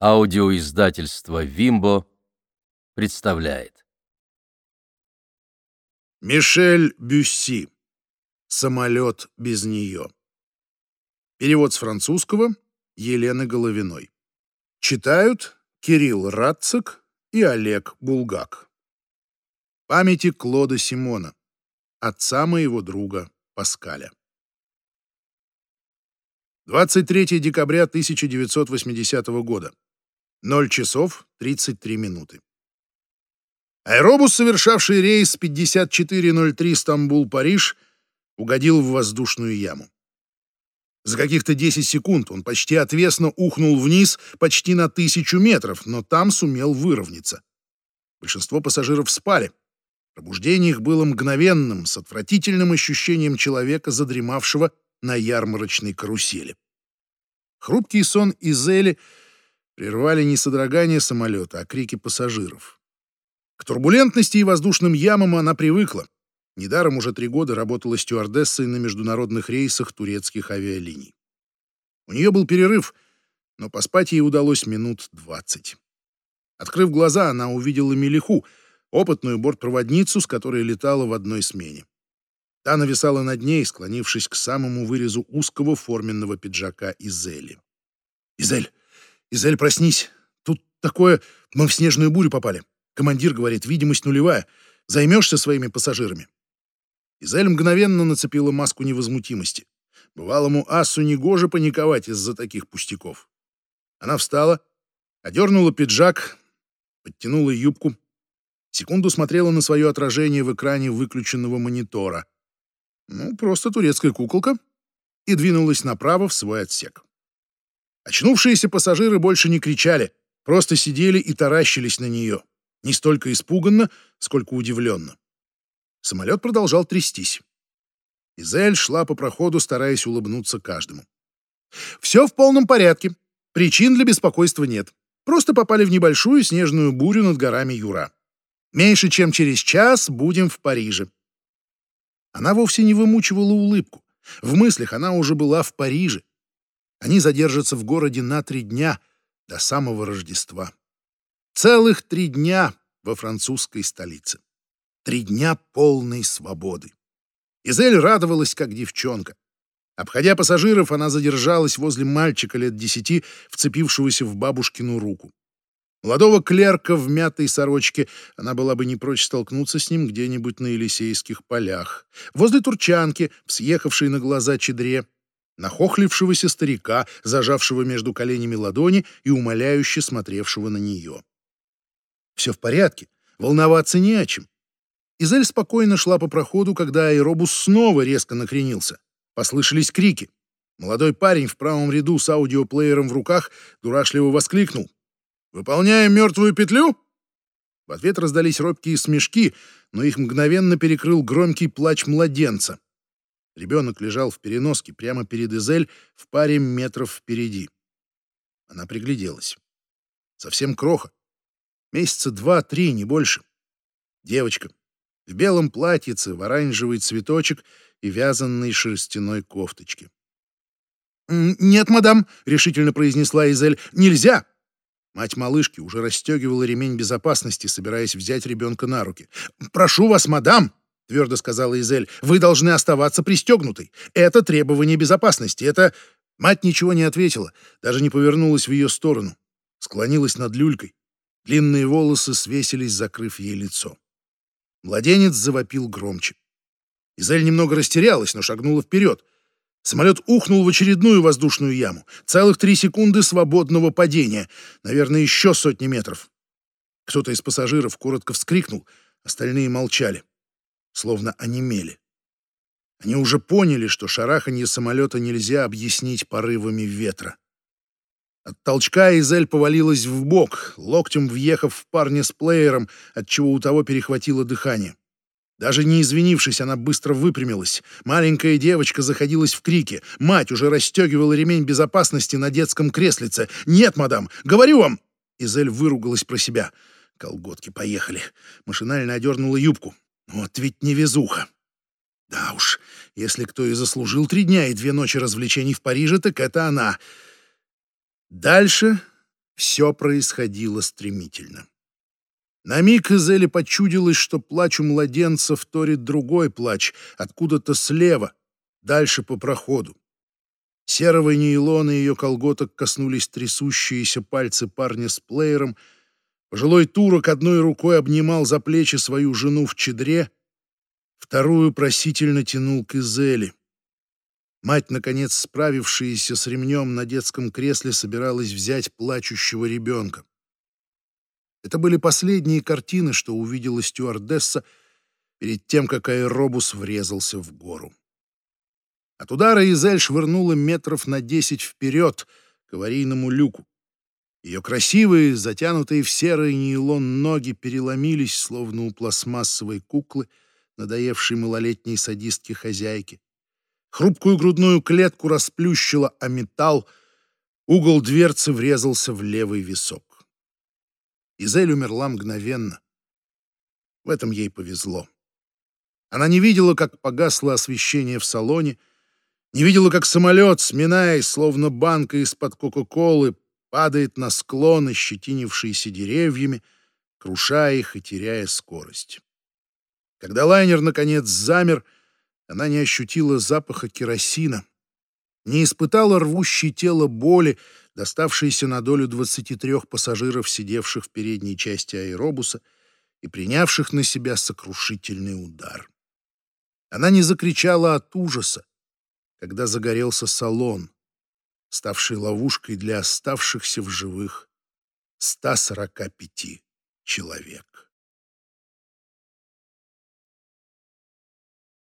Аудиоиздательство «Вимбо» представляет. Мишель Бюсси. Самолет без нее. Перевод с французского Елены Головиной. Читают Кирилл Радцик и Олег Булгак. Памяти Клода Симона, отца моего друга Паскаля. 23 декабря 1980 года. 0 часов 33 минуты. Аэробус, совершавший рейс 5403 Стамбул-Париж, угодил в воздушную яму. За каких-то 10 секунд он почти отвесно ухнул вниз почти на тысячу метров, но там сумел выровняться. Большинство пассажиров спали. Пробуждение их было мгновенным, с отвратительным ощущением человека, задремавшего на ярмарочной карусели. Хрупкий сон Изели — прервали не содрогание самолета, а крики пассажиров. К турбулентности и воздушным ямам она привыкла. Недаром уже три года работала стюардессой на международных рейсах турецких авиалиний. У нее был перерыв, но поспать ей удалось минут двадцать. Открыв глаза, она увидела Мелиху, опытную бортпроводницу, с которой летала в одной смене. Та нависала над ней, склонившись к самому вырезу узкого форменного пиджака Изели. «Изель, «Изель, проснись! Тут такое... Мы в снежную бурю попали. Командир говорит, видимость нулевая. Займешься своими пассажирами?» Изель мгновенно нацепила маску невозмутимости. Бывалому асу негоже паниковать из-за таких пустяков. Она встала, одернула пиджак, подтянула юбку, секунду смотрела на свое отражение в экране выключенного монитора. Ну, просто турецкая куколка. И двинулась направо в свой отсек. Очнувшиеся пассажиры больше не кричали, просто сидели и таращились на нее. Не столько испуганно, сколько удивленно. Самолет продолжал трястись. Изель шла по проходу, стараясь улыбнуться каждому. «Все в полном порядке. Причин для беспокойства нет. Просто попали в небольшую снежную бурю над горами Юра. Меньше чем через час будем в Париже». Она вовсе не вымучивала улыбку. В мыслях она уже была в Париже, они задержатся в городе на три дня до самого Рождества. Целых три дня во французской столице. Три дня полной свободы. Изель радовалась, как девчонка. Обходя пассажиров, она задержалась возле мальчика лет десяти, вцепившегося в бабушкину руку. Молодого клерка в мятой сорочке, она была бы не прочь столкнуться с ним где-нибудь на Елисейских полях. Возле турчанки, съехавшей на глаза чедре, нахохлившегося старика, зажавшего между коленями ладони и умоляюще смотревшего на нее. Все в порядке, волноваться не о чем. Изель спокойно шла по проходу, когда аэробус снова резко накренился. Послышались крики. Молодой парень в правом ряду с аудиоплеером в руках дурашливо воскликнул. «Выполняем мертвую петлю?» В ответ раздались робкие смешки, но их мгновенно перекрыл громкий плач младенца. Ребенок лежал в переноске прямо перед Изель в паре метров впереди. Она пригляделась. Совсем кроха. Месяца два-три, не больше. Девочка. В белом платьице, в оранжевый цветочек и вязанной шерстяной кофточке. «Нет, мадам», — решительно произнесла Изель, — «нельзя». Мать малышки уже расстегивала ремень безопасности, собираясь взять ребенка на руки. «Прошу вас, мадам!» — твердо сказала Изель, — «вы должны оставаться пристегнутой. Это требование безопасности. Это...» Мать ничего не ответила, даже не повернулась в ее сторону. Склонилась над люлькой. Длинные волосы свесились, закрыв ей лицо. Младенец завопил громче. Изель немного растерялась, но шагнула вперед. Самолет ухнул в очередную воздушную яму. Целых три секунды свободного падения. Наверное, еще сотни метров. Кто-то из пассажиров коротко вскрикнул, остальные молчали словно онемели. Они уже поняли, что шараханье самолета нельзя объяснить порывами ветра. От толчка Изель повалилась в бок, локтем въехав в парня с плеером, отчего у того перехватило дыхание. Даже не извинившись, она быстро выпрямилась. Маленькая девочка заходилась в крике. Мать уже расстегивала ремень безопасности на детском креслице. «Нет, мадам! Говорю вам!» Изель выругалась про себя. Колготки поехали. Машинально одернула юбку. Вот ведь невезуха. Да уж, если кто и заслужил три дня и две ночи развлечений в Париже, так это она. Дальше Все происходило стремительно. На миг Изели почудилось, что плач у младенца вторит другой плач, откуда-то слева, дальше по проходу. Серого нейлона ее колготок коснулись трясущиеся пальцы парня с плеером. Пожилой турок одной рукой обнимал за плечи свою жену в чедре, вторую просительно тянул к Изели. Мать, наконец справившаяся с ремнем на детском кресле, собиралась взять плачущего ребенка. Это были последние картины, что увидела стюардесса перед тем, как аэробус врезался в гору. От удара Изель швырнула метров на десять вперед к аварийному люку. Ее красивые, затянутые в серый нейлон ноги переломились, словно у пластмассовой куклы, надоевшей малолетней садистки-хозяйки. Хрупкую грудную клетку расплющило о металл, угол дверцы врезался в левый висок. Изель умерла мгновенно. В этом ей повезло. Она не видела, как погасло освещение в салоне, не видела, как самолет, сминаясь, словно банка из-под Кока-Колы, падает на склоны, щетинившиеся деревьями, крушая их и теряя скорость. Когда лайнер, наконец, замер, она не ощутила запаха керосина, не испытала рвущей тело боли, доставшиеся на долю 23 пассажиров, сидевших в передней части аэробуса и принявших на себя сокрушительный удар. Она не закричала от ужаса, когда загорелся салон, ставший ловушкой для оставшихся в живых 145 человек.